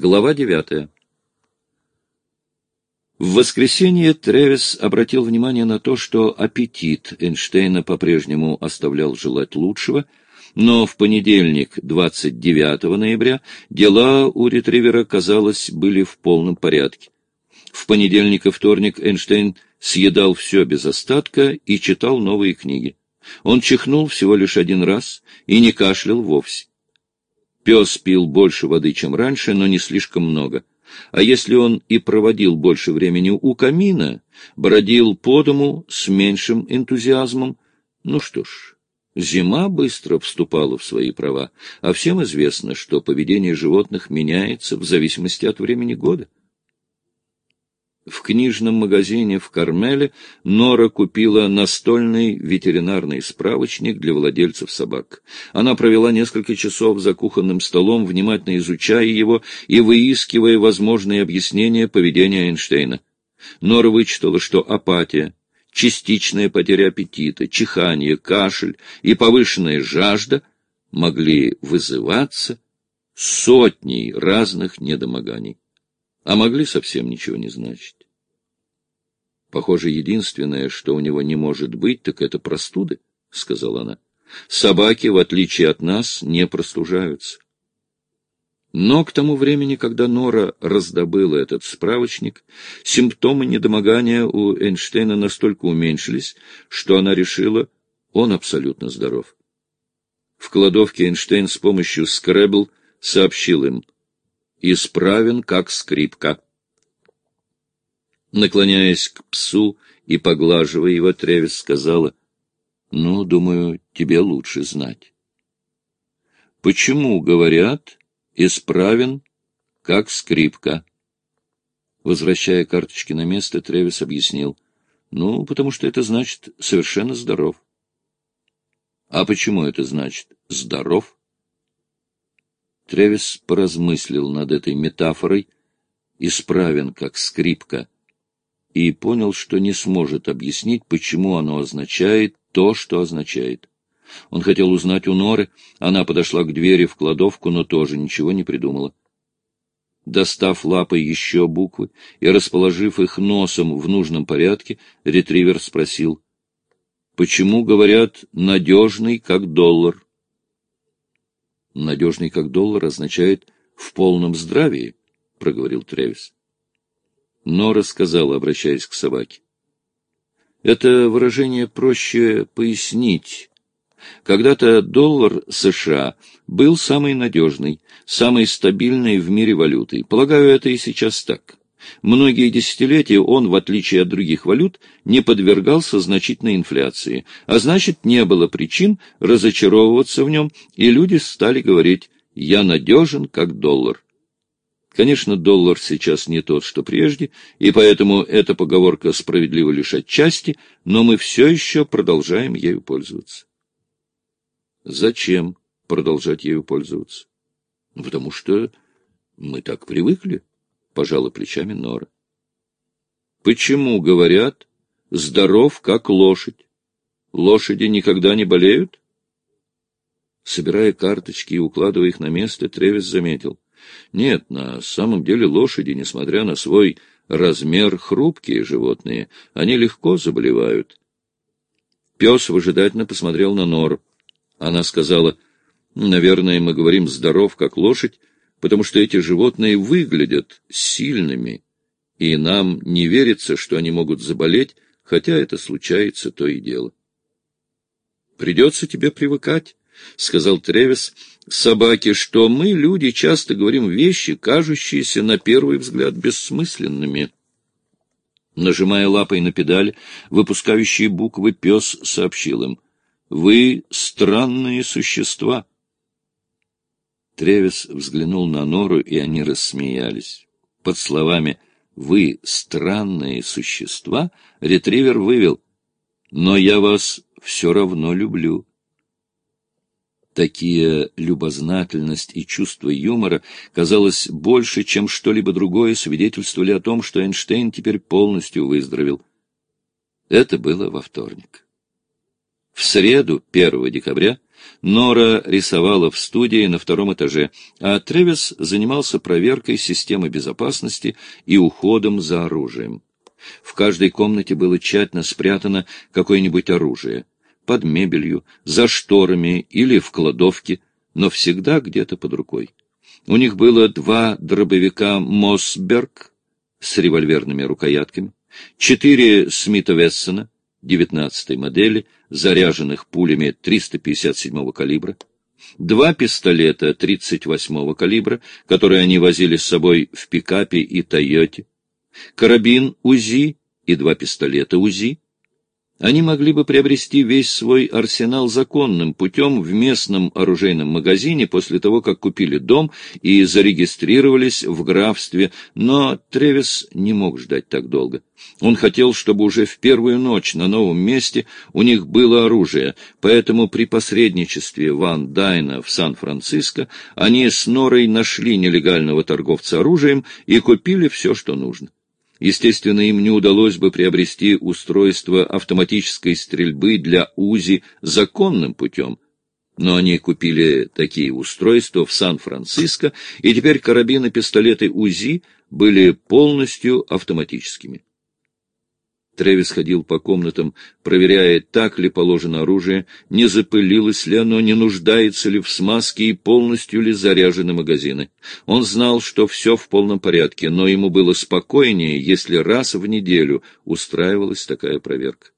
Глава девятая. В воскресенье Тревис обратил внимание на то, что аппетит Эйнштейна по-прежнему оставлял желать лучшего, но в понедельник, 29 ноября, дела у ретривера, казалось, были в полном порядке. В понедельник и вторник Эйнштейн съедал все без остатка и читал новые книги. Он чихнул всего лишь один раз и не кашлял вовсе. Пес пил больше воды, чем раньше, но не слишком много. А если он и проводил больше времени у камина, бродил по дому с меньшим энтузиазмом, ну что ж, зима быстро вступала в свои права, а всем известно, что поведение животных меняется в зависимости от времени года. В книжном магазине в Кармеле Нора купила настольный ветеринарный справочник для владельцев собак. Она провела несколько часов за кухонным столом, внимательно изучая его и выискивая возможные объяснения поведения Эйнштейна. Нора вычитала, что апатия, частичная потеря аппетита, чихание, кашель и повышенная жажда могли вызываться сотней разных недомоганий а могли совсем ничего не значить. Похоже, единственное, что у него не может быть, так это простуды, — сказала она. Собаки, в отличие от нас, не простужаются. Но к тому времени, когда Нора раздобыла этот справочник, симптомы недомогания у Эйнштейна настолько уменьшились, что она решила, он абсолютно здоров. В кладовке Эйнштейн с помощью скребл сообщил им — исправен, как скрипка. Наклоняясь к псу и поглаживая его, Тревис сказала, — Ну, думаю, тебе лучше знать. — Почему, говорят, исправен, как скрипка? Возвращая карточки на место, Тревис объяснил, — Ну, потому что это значит совершенно здоров. — А почему это значит здоров? — Тревис поразмыслил над этой метафорой, исправен как скрипка, и понял, что не сможет объяснить, почему оно означает то, что означает. Он хотел узнать у Норы, она подошла к двери в кладовку, но тоже ничего не придумала. Достав лапой еще буквы и расположив их носом в нужном порядке, ретривер спросил, «Почему, говорят, надежный, как доллар?» Надежный как доллар означает «в полном здравии», — проговорил Тревис. Нора сказала, обращаясь к собаке. Это выражение проще пояснить. Когда-то доллар США был самый надежный, самой стабильной в мире валютой. Полагаю, это и сейчас так. Многие десятилетия он, в отличие от других валют, не подвергался значительной инфляции, а значит, не было причин разочаровываться в нем, и люди стали говорить «я надежен, как доллар». Конечно, доллар сейчас не тот, что прежде, и поэтому эта поговорка справедлива лишь отчасти, но мы все еще продолжаем ею пользоваться. Зачем продолжать ею пользоваться? Потому что мы так привыкли. — пожала плечами Нора. — Почему, говорят, здоров, как лошадь? Лошади никогда не болеют? Собирая карточки и укладывая их на место, Тревис заметил. Нет, на самом деле лошади, несмотря на свой размер, хрупкие животные. Они легко заболевают. Пес выжидательно посмотрел на Нору. Она сказала, наверное, мы говорим «здоров, как лошадь», потому что эти животные выглядят сильными, и нам не верится, что они могут заболеть, хотя это случается то и дело. «Придется тебе привыкать», — сказал Тревис собаке, что мы, люди, часто говорим вещи, кажущиеся на первый взгляд бессмысленными. Нажимая лапой на педаль, выпускающие буквы пес сообщил им, «Вы странные существа». Тревис взглянул на Нору, и они рассмеялись. Под словами «Вы странные существа» ретривер вывел «Но я вас все равно люблю». Такие любознательность и чувство юмора, казалось, больше, чем что-либо другое, свидетельствовали о том, что Эйнштейн теперь полностью выздоровел. Это было во вторник. В среду, 1 декабря, Нора рисовала в студии на втором этаже, а Тревис занимался проверкой системы безопасности и уходом за оружием. В каждой комнате было тщательно спрятано какое-нибудь оружие. Под мебелью, за шторами или в кладовке, но всегда где-то под рукой. У них было два дробовика «Мосберг» с револьверными рукоятками, четыре Смита Вессона, 19 модели, заряженных пулями 357 калибра, два пистолета 38 калибра, которые они возили с собой в пикапе и Тойоте, карабин УЗИ и два пистолета УЗИ, они могли бы приобрести весь свой арсенал законным путем в местном оружейном магазине после того, как купили дом и зарегистрировались в графстве, но Тревис не мог ждать так долго. Он хотел, чтобы уже в первую ночь на новом месте у них было оружие, поэтому при посредничестве Ван Дайна в Сан-Франциско они с Норой нашли нелегального торговца оружием и купили все, что нужно. Естественно, им не удалось бы приобрести устройство автоматической стрельбы для УЗИ законным путем, но они купили такие устройства в Сан-Франциско, и теперь карабины-пистолеты УЗИ были полностью автоматическими. Тревис ходил по комнатам, проверяя, так ли положено оружие, не запылилось ли оно, не нуждается ли в смазке и полностью ли заряжены магазины. Он знал, что все в полном порядке, но ему было спокойнее, если раз в неделю устраивалась такая проверка.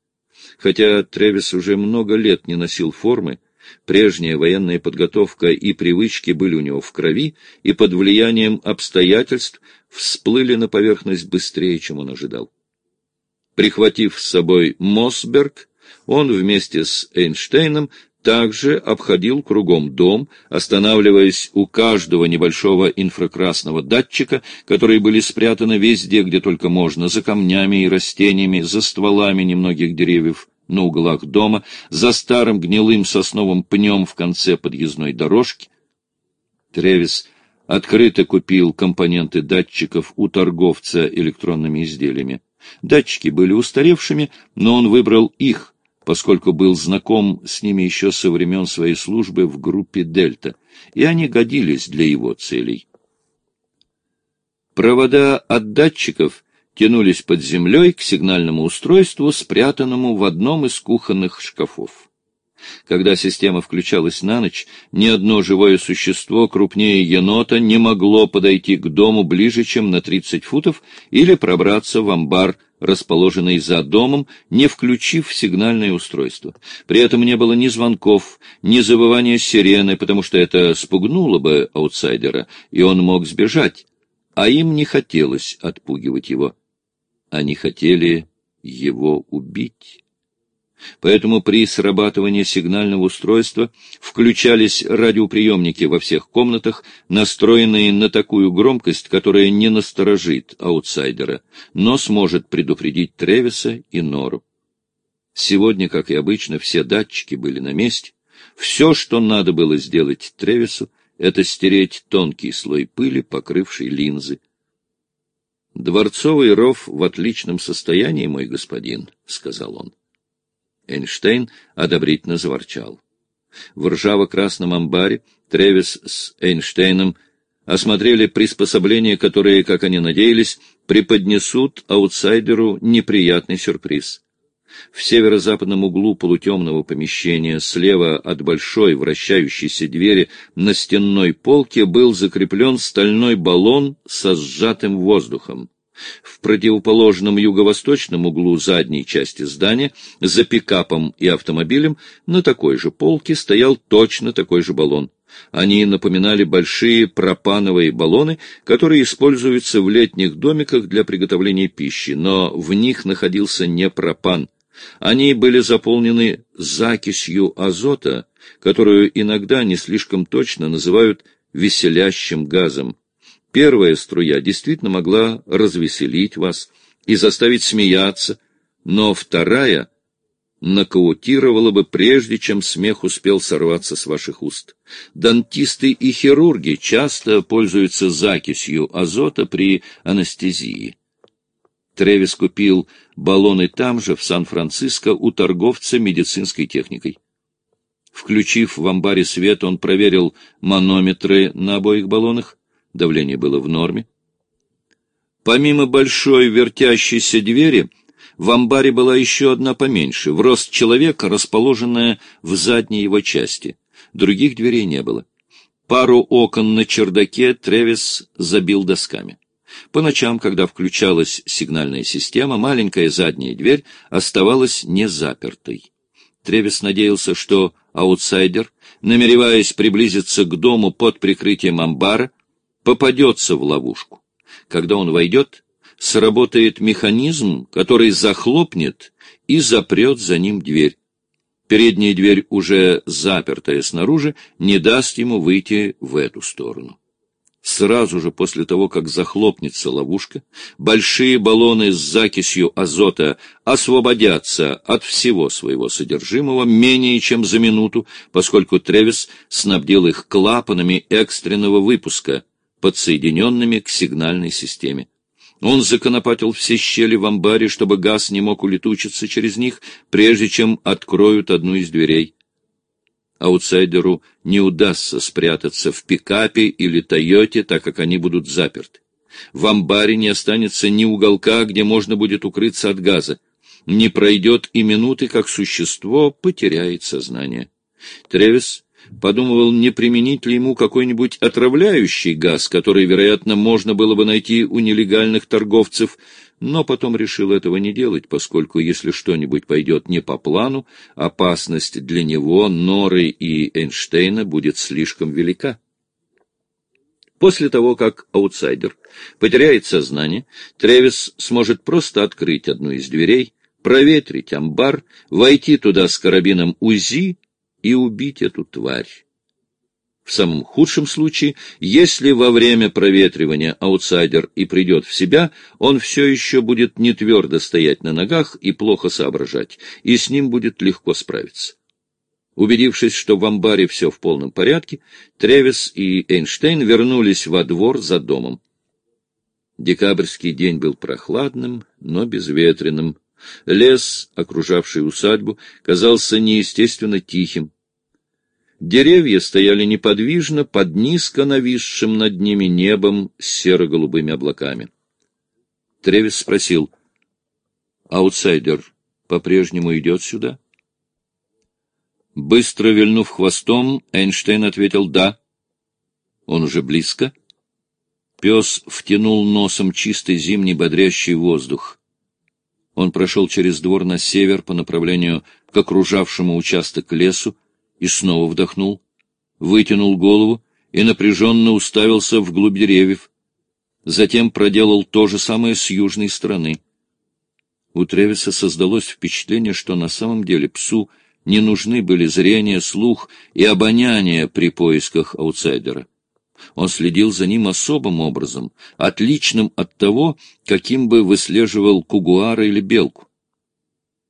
Хотя Тревис уже много лет не носил формы, прежняя военная подготовка и привычки были у него в крови, и под влиянием обстоятельств всплыли на поверхность быстрее, чем он ожидал. Прихватив с собой Мосберг, он вместе с Эйнштейном также обходил кругом дом, останавливаясь у каждого небольшого инфракрасного датчика, которые были спрятаны везде, где только можно, за камнями и растениями, за стволами немногих деревьев на углах дома, за старым гнилым сосновым пнем в конце подъездной дорожки. Тревис открыто купил компоненты датчиков у торговца электронными изделиями. Датчики были устаревшими, но он выбрал их, поскольку был знаком с ними еще со времен своей службы в группе «Дельта», и они годились для его целей. Провода от датчиков тянулись под землей к сигнальному устройству, спрятанному в одном из кухонных шкафов. Когда система включалась на ночь, ни одно живое существо крупнее енота не могло подойти к дому ближе, чем на 30 футов, или пробраться в амбар, расположенный за домом, не включив сигнальное устройство. При этом не было ни звонков, ни завывания сирены, потому что это спугнуло бы аутсайдера, и он мог сбежать. А им не хотелось отпугивать его. Они хотели его убить. Поэтому при срабатывании сигнального устройства включались радиоприемники во всех комнатах, настроенные на такую громкость, которая не насторожит аутсайдера, но сможет предупредить Тревиса и Нору. Сегодня, как и обычно, все датчики были на месте. Все, что надо было сделать Тревису, это стереть тонкий слой пыли, покрывший линзы. «Дворцовый ров в отличном состоянии, мой господин», — сказал он. Эйнштейн одобрительно заворчал. В ржаво-красном амбаре Тревис с Эйнштейном осмотрели приспособления, которые, как они надеялись, преподнесут аутсайдеру неприятный сюрприз. В северо-западном углу полутемного помещения, слева от большой вращающейся двери на стенной полке был закреплен стальной баллон со сжатым воздухом. В противоположном юго-восточном углу задней части здания, за пикапом и автомобилем, на такой же полке стоял точно такой же баллон. Они напоминали большие пропановые баллоны, которые используются в летних домиках для приготовления пищи, но в них находился не пропан. Они были заполнены закисью азота, которую иногда не слишком точно называют веселящим газом. Первая струя действительно могла развеселить вас и заставить смеяться, но вторая нокаутировала бы прежде, чем смех успел сорваться с ваших уст. Дантисты и хирурги часто пользуются закисью азота при анестезии. Тревис купил баллоны там же, в Сан-Франциско, у торговца медицинской техникой. Включив в амбаре свет, он проверил манометры на обоих баллонах. Давление было в норме. Помимо большой вертящейся двери, в амбаре была еще одна поменьше, в рост человека, расположенная в задней его части. Других дверей не было. Пару окон на чердаке Тревис забил досками. По ночам, когда включалась сигнальная система, маленькая задняя дверь оставалась незапертой. Тревис надеялся, что аутсайдер, намереваясь приблизиться к дому под прикрытием амбара, попадется в ловушку. Когда он войдет, сработает механизм, который захлопнет и запрет за ним дверь. Передняя дверь, уже запертая снаружи, не даст ему выйти в эту сторону. Сразу же после того, как захлопнется ловушка, большие баллоны с закисью азота освободятся от всего своего содержимого менее чем за минуту, поскольку Тревис снабдил их клапанами экстренного выпуска, подсоединенными к сигнальной системе. Он законопатил все щели в амбаре, чтобы газ не мог улетучиться через них, прежде чем откроют одну из дверей аутсайдеру не удастся спрятаться в пикапе или Тойоте, так как они будут заперты. В амбаре не останется ни уголка, где можно будет укрыться от газа. Не пройдет и минуты, как существо потеряет сознание. Тревис подумывал, не применить ли ему какой-нибудь отравляющий газ, который, вероятно, можно было бы найти у нелегальных торговцев, но потом решил этого не делать, поскольку если что-нибудь пойдет не по плану, опасность для него, Норы и Эйнштейна будет слишком велика. После того, как аутсайдер потеряет сознание, Тревис сможет просто открыть одну из дверей, проветрить амбар, войти туда с карабином УЗИ и убить эту тварь. В самом худшем случае, если во время проветривания аутсайдер и придет в себя, он все еще будет не твердо стоять на ногах и плохо соображать, и с ним будет легко справиться. Убедившись, что в амбаре все в полном порядке, Тревис и Эйнштейн вернулись во двор за домом. Декабрьский день был прохладным, но безветренным. Лес, окружавший усадьбу, казался неестественно тихим. Деревья стояли неподвижно под низко нависшим над ними небом с серо-голубыми облаками. Тревис спросил, «Аутсайдер по-прежнему идет сюда?» Быстро вильнув хвостом, Эйнштейн ответил «да». «Он уже близко?» Пес втянул носом чистый зимний бодрящий воздух. Он прошел через двор на север по направлению к окружавшему участок лесу, и снова вдохнул, вытянул голову и напряженно уставился вглубь деревьев. Затем проделал то же самое с южной стороны. У Тревиса создалось впечатление, что на самом деле псу не нужны были зрение, слух и обоняние при поисках аутсайдера. Он следил за ним особым образом, отличным от того, каким бы выслеживал кугуара или белку.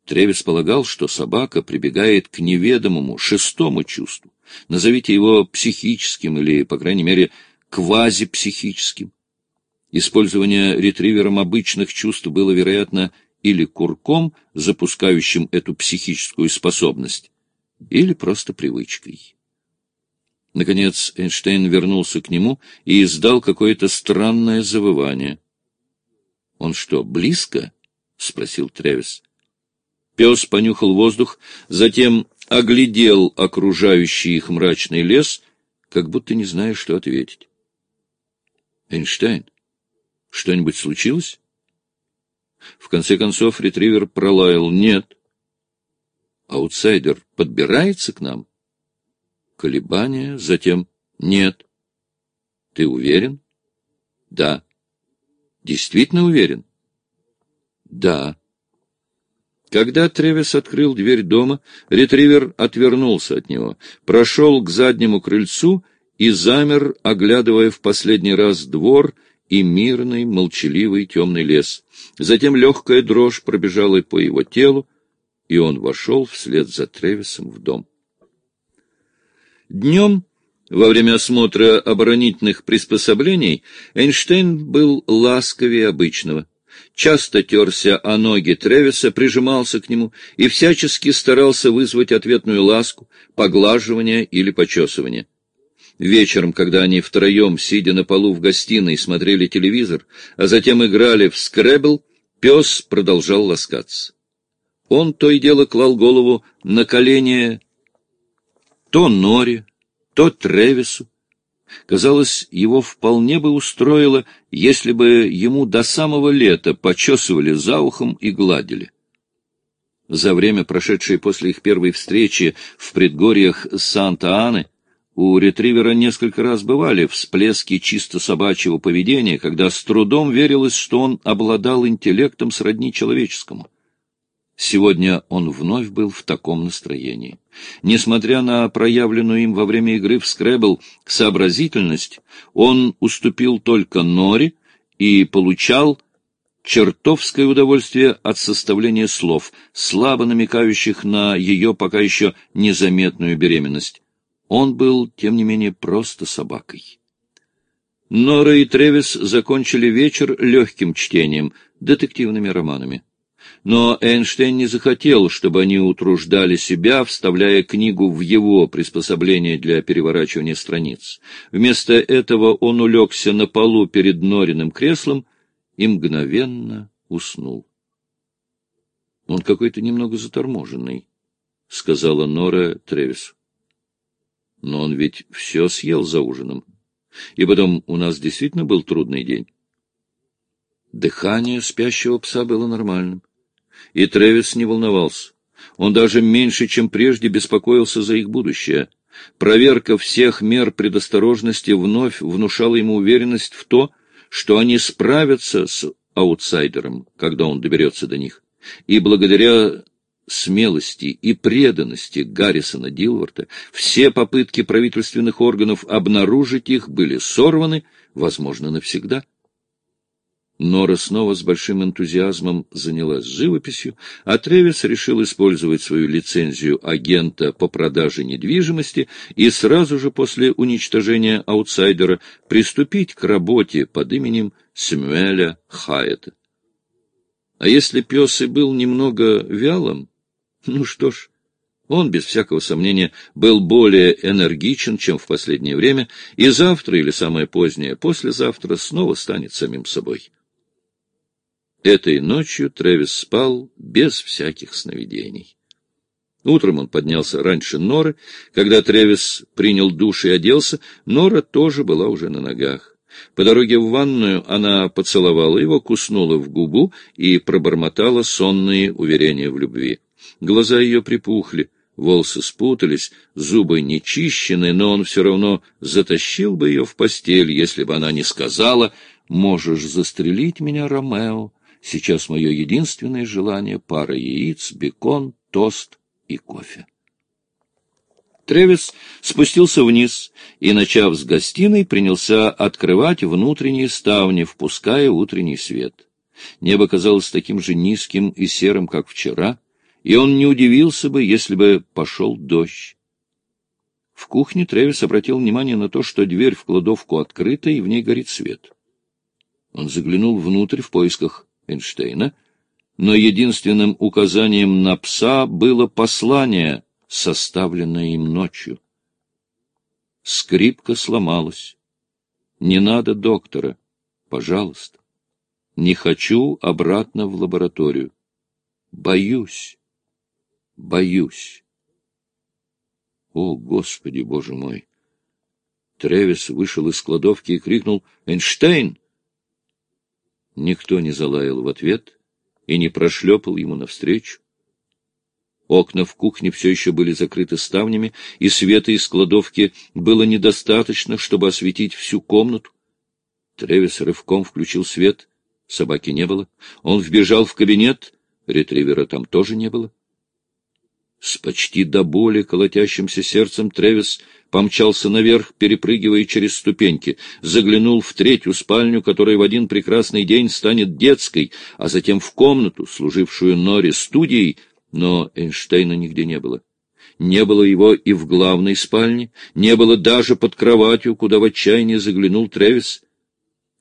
Тревис полагал, что собака прибегает к неведомому, шестому чувству. Назовите его психическим или, по крайней мере, квазипсихическим. Использование ретривером обычных чувств было, вероятно, или курком, запускающим эту психическую способность, или просто привычкой. Наконец Эйнштейн вернулся к нему и издал какое-то странное завывание. — Он что, близко? — спросил Тревис. Пес понюхал воздух, затем оглядел окружающий их мрачный лес, как будто не зная, что ответить. — Эйнштейн, что-нибудь случилось? В конце концов ретривер пролаял «нет». Аутсайдер подбирается к нам? Колебания, затем «нет». Ты уверен? Да. Действительно уверен? Да. Когда Тревис открыл дверь дома, ретривер отвернулся от него, прошел к заднему крыльцу и замер, оглядывая в последний раз двор и мирный, молчаливый темный лес. Затем легкая дрожь пробежала по его телу, и он вошел вслед за Тревисом в дом. Днем, во время осмотра оборонительных приспособлений, Эйнштейн был ласковее обычного. часто терся о ноги Тревиса, прижимался к нему и всячески старался вызвать ответную ласку, поглаживание или почесывание. Вечером, когда они втроем, сидя на полу в гостиной, смотрели телевизор, а затем играли в скребл, пес продолжал ласкаться. Он то и дело клал голову на колени то Нори, то Тревису. Казалось, его вполне бы устроило, если бы ему до самого лета почесывали за ухом и гладили. За время, прошедшее после их первой встречи в предгорьях Санта-Аны, у ретривера несколько раз бывали всплески чисто собачьего поведения, когда с трудом верилось, что он обладал интеллектом сродни человеческому. Сегодня он вновь был в таком настроении. Несмотря на проявленную им во время игры в скребл сообразительность, он уступил только Нори и получал чертовское удовольствие от составления слов, слабо намекающих на ее пока еще незаметную беременность. Он был, тем не менее, просто собакой. Нора и Тревис закончили вечер легким чтением, детективными романами. Но Эйнштейн не захотел, чтобы они утруждали себя, вставляя книгу в его приспособление для переворачивания страниц. Вместо этого он улегся на полу перед Нориным креслом и мгновенно уснул. — Он какой-то немного заторможенный, — сказала Нора Тревису. — Но он ведь все съел за ужином. И потом у нас действительно был трудный день. Дыхание спящего пса было нормальным и Тревис не волновался. Он даже меньше, чем прежде, беспокоился за их будущее. Проверка всех мер предосторожности вновь внушала ему уверенность в то, что они справятся с аутсайдером, когда он доберется до них. И благодаря смелости и преданности Гаррисона Дилворта все попытки правительственных органов обнаружить их были сорваны, возможно, навсегда. Нора снова с большим энтузиазмом занялась живописью, а Тревис решил использовать свою лицензию агента по продаже недвижимости и сразу же после уничтожения аутсайдера приступить к работе под именем Сэмюэля Хайета. А если пес и был немного вялым, ну что ж, он, без всякого сомнения, был более энергичен, чем в последнее время, и завтра или самое позднее послезавтра снова станет самим собой. Этой ночью Трэвис спал без всяких сновидений. Утром он поднялся раньше Норы. Когда Тревис принял душ и оделся, Нора тоже была уже на ногах. По дороге в ванную она поцеловала его, куснула в губу и пробормотала сонные уверения в любви. Глаза ее припухли, волосы спутались, зубы не чищены, но он все равно затащил бы ее в постель, если бы она не сказала «Можешь застрелить меня, Ромео, Сейчас мое единственное желание — пара яиц, бекон, тост и кофе. Тревис спустился вниз и, начав с гостиной, принялся открывать внутренние ставни, впуская утренний свет. Небо казалось таким же низким и серым, как вчера, и он не удивился бы, если бы пошел дождь. В кухне Тревис обратил внимание на то, что дверь в кладовку открыта, и в ней горит свет. Он заглянул внутрь в поисках Эйнштейна, но единственным указанием на пса было послание, составленное им ночью. Скрипка сломалась. Не надо доктора, пожалуйста. Не хочу обратно в лабораторию. Боюсь, боюсь. О, Господи, Боже мой! Тревис вышел из кладовки и крикнул «Эйнштейн!» Никто не залаял в ответ и не прошлепал ему навстречу. Окна в кухне все еще были закрыты ставнями, и света из кладовки было недостаточно, чтобы осветить всю комнату. Тревис рывком включил свет, собаки не было. Он вбежал в кабинет, ретривера там тоже не было. С почти до боли колотящимся сердцем Тревис помчался наверх, перепрыгивая через ступеньки, заглянул в третью спальню, которая в один прекрасный день станет детской, а затем в комнату, служившую Норе студией, но Эйнштейна нигде не было. Не было его и в главной спальне, не было даже под кроватью, куда в отчаянии заглянул Тревис.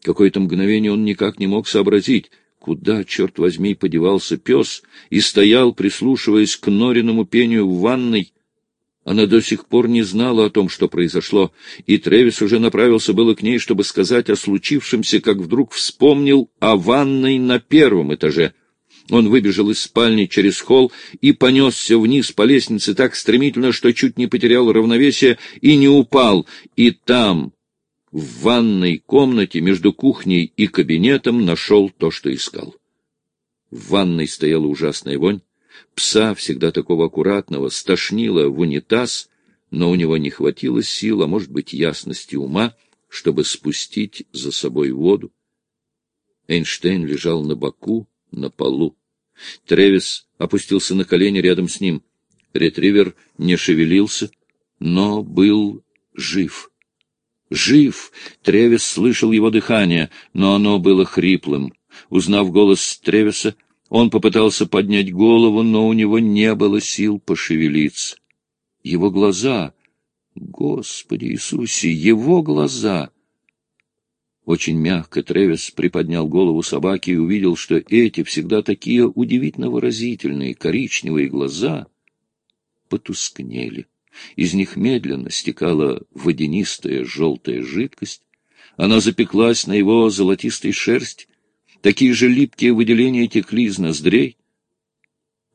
Какое-то мгновение он никак не мог сообразить, Куда, черт возьми, подевался пес и стоял, прислушиваясь к Нориному пению в ванной. Она до сих пор не знала о том, что произошло, и Тревис уже направился было к ней, чтобы сказать о случившемся, как вдруг вспомнил о ванной на первом этаже. Он выбежал из спальни через холл и понесся вниз по лестнице так стремительно, что чуть не потерял равновесие и не упал, и там, в ванной комнате между кухней и кабинетом нашел то, что искал. В ванной стояла ужасная вонь. Пса, всегда такого аккуратного, стошнило в унитаз, но у него не хватило сил, а может быть ясности ума, чтобы спустить за собой воду. Эйнштейн лежал на боку, на полу. Тревис опустился на колени рядом с ним. Ретривер не шевелился, но был жив. Жив! Тревис слышал его дыхание, но оно было хриплым. Узнав голос Тревиса, он попытался поднять голову, но у него не было сил пошевелиться. Его глаза... Господи Иисусе, его глаза... Очень мягко Тревис приподнял голову собаки и увидел, что эти всегда такие удивительно выразительные коричневые глаза потускнели. Из них медленно стекала водянистая желтая жидкость. Она запеклась на его золотистой шерсть. Такие же липкие выделения текли из ноздрей.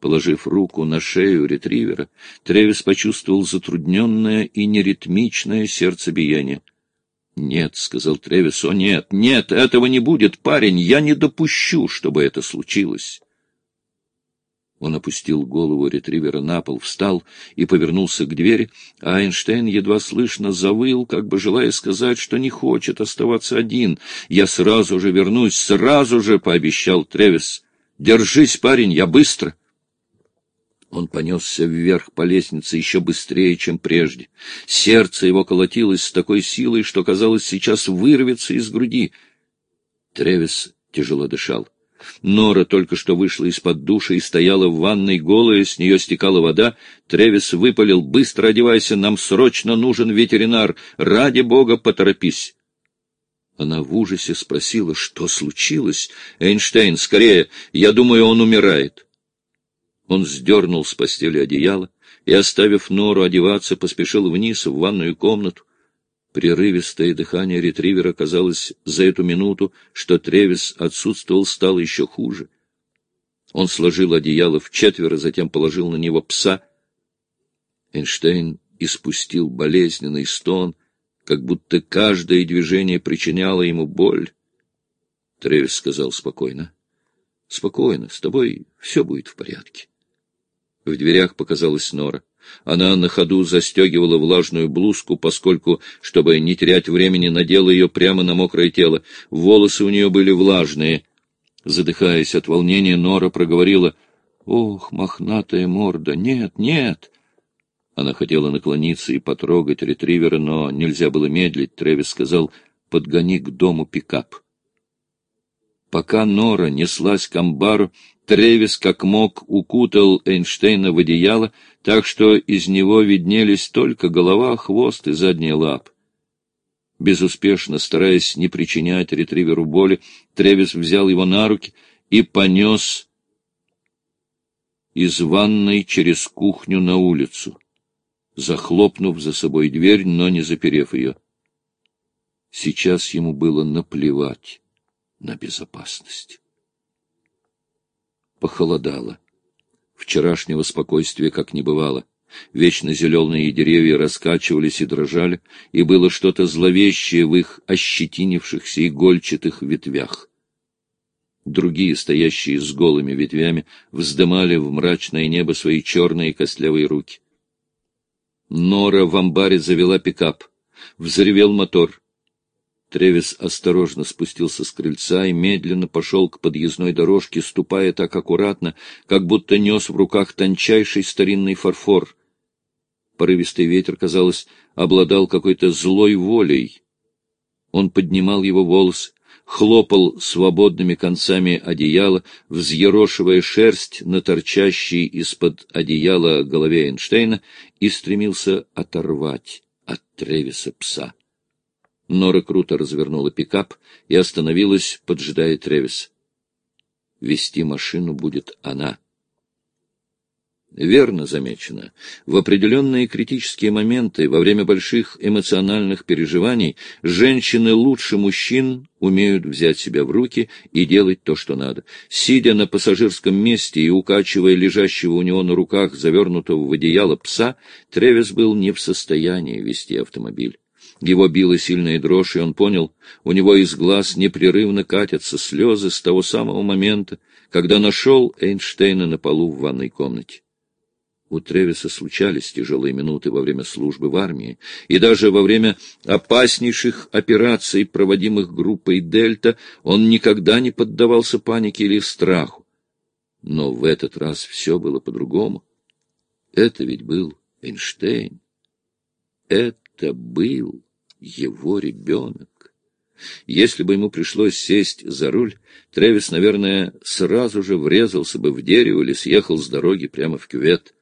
Положив руку на шею ретривера, Тревис почувствовал затрудненное и неритмичное сердцебиение. — Нет, — сказал Тревис, — о нет, нет, этого не будет, парень, я не допущу, чтобы это случилось. Он опустил голову ретривера на пол, встал и повернулся к двери, а Эйнштейн едва слышно завыл, как бы желая сказать, что не хочет оставаться один. «Я сразу же вернусь, сразу же!» — пообещал Тревис. «Держись, парень, я быстро!» Он понесся вверх по лестнице еще быстрее, чем прежде. Сердце его колотилось с такой силой, что, казалось, сейчас вырвется из груди. Тревис тяжело дышал. Нора только что вышла из-под душа и стояла в ванной голая, с нее стекала вода. Тревис выпалил, быстро одевайся, нам срочно нужен ветеринар, ради бога поторопись. Она в ужасе спросила, что случилось. Эйнштейн, скорее, я думаю, он умирает. Он сдернул с постели одеяло и, оставив Нору одеваться, поспешил вниз в ванную комнату. Прерывистое дыхание ретривера казалось за эту минуту, что Тревис отсутствовал, стало еще хуже. Он сложил одеяло в четверо, затем положил на него пса. Эйнштейн испустил болезненный стон, как будто каждое движение причиняло ему боль. Тревис сказал спокойно. — Спокойно, с тобой все будет в порядке. В дверях показалась Нора. Она на ходу застегивала влажную блузку, поскольку, чтобы не терять времени, надела ее прямо на мокрое тело. Волосы у нее были влажные. Задыхаясь от волнения, Нора проговорила, «Ох, мохнатая морда! Нет, нет!» Она хотела наклониться и потрогать ретривера, но нельзя было медлить. Тревис сказал, «Подгони к дому пикап». Пока Нора неслась к амбару, Тревис как мог укутал Эйнштейна в одеяло, так что из него виднелись только голова, хвост и задняя лап. Безуспешно, стараясь не причинять ретриверу боли, Тревис взял его на руки и понес из ванной через кухню на улицу, захлопнув за собой дверь, но не заперев ее. Сейчас ему было наплевать на безопасность. Похолодало. Вчерашнего спокойствия как не бывало. Вечно зеленые деревья раскачивались и дрожали, и было что-то зловещее в их ощетинившихся игольчатых ветвях. Другие, стоящие с голыми ветвями, вздымали в мрачное небо свои черные костлявые руки. Нора в амбаре завела пикап. Взревел мотор. Тревис осторожно спустился с крыльца и медленно пошел к подъездной дорожке, ступая так аккуратно, как будто нес в руках тончайший старинный фарфор. Порывистый ветер, казалось, обладал какой-то злой волей. Он поднимал его волосы, хлопал свободными концами одеяла, взъерошивая шерсть на торчащей из-под одеяла голове Эйнштейна, и стремился оторвать от Тревиса пса. Нора круто развернула пикап и остановилась, поджидая Тревис. вести машину будет она. Верно замечено. В определенные критические моменты, во время больших эмоциональных переживаний, женщины лучше мужчин умеют взять себя в руки и делать то, что надо. Сидя на пассажирском месте и укачивая лежащего у него на руках завернутого в одеяло пса, Тревис был не в состоянии вести автомобиль. Его била сильная дрожь, и он понял, у него из глаз непрерывно катятся слезы с того самого момента, когда нашел Эйнштейна на полу в ванной комнате. У Тревиса случались тяжелые минуты во время службы в армии, и даже во время опаснейших операций, проводимых группой «Дельта», он никогда не поддавался панике или страху. Но в этот раз все было по-другому. Это ведь был Эйнштейн. Это был его ребенок. Если бы ему пришлось сесть за руль, Тревис, наверное, сразу же врезался бы в дерево или съехал с дороги прямо в кювет.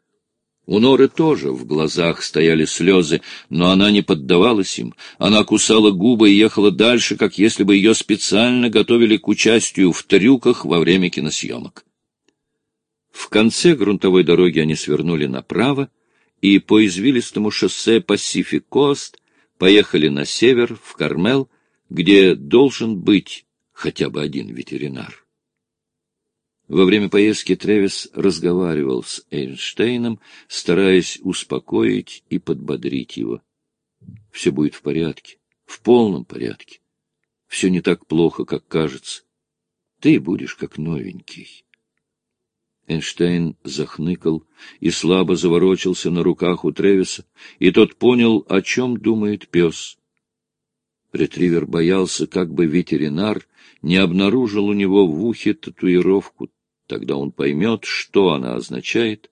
У Норы тоже в глазах стояли слезы, но она не поддавалась им. Она кусала губы и ехала дальше, как если бы ее специально готовили к участию в трюках во время киносъемок. В конце грунтовой дороги они свернули направо, и по извилистому шоссе Пасифик-Кост поехали на север, в Кармел, где должен быть хотя бы один ветеринар. Во время поездки Тревис разговаривал с Эйнштейном, стараясь успокоить и подбодрить его. Все будет в порядке, в полном порядке. Все не так плохо, как кажется. Ты будешь как новенький. Эйнштейн захныкал и слабо заворочился на руках у Тревиса, и тот понял, о чем думает пес. Ретривер боялся, как бы ветеринар не обнаружил у него в ухе татуировку. Тогда он поймет, что она означает,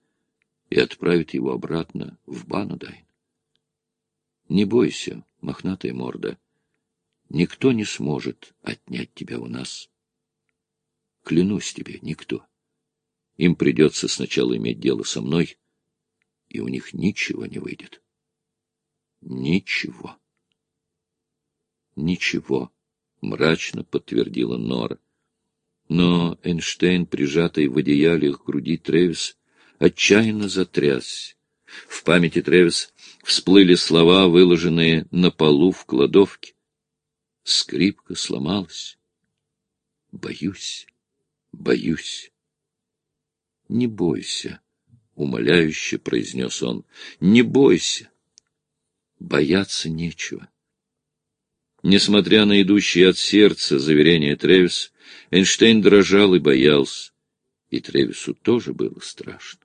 и отправит его обратно в Банудайн. Не бойся, мохнатая морда. Никто не сможет отнять тебя у нас. Клянусь тебе, никто. Им придется сначала иметь дело со мной, и у них ничего не выйдет. Ничего. Ничего, мрачно подтвердила Нора. Но Эйнштейн, прижатый в одеяле к груди Тревис, отчаянно затрясся. В памяти Тревис всплыли слова, выложенные на полу в кладовке. Скрипка сломалась. Боюсь, боюсь. Не бойся, — умоляюще произнес он, — не бойся. Бояться нечего. Несмотря на идущие от сердца заверения Тревис, Эйнштейн дрожал и боялся, и Тревису тоже было страшно.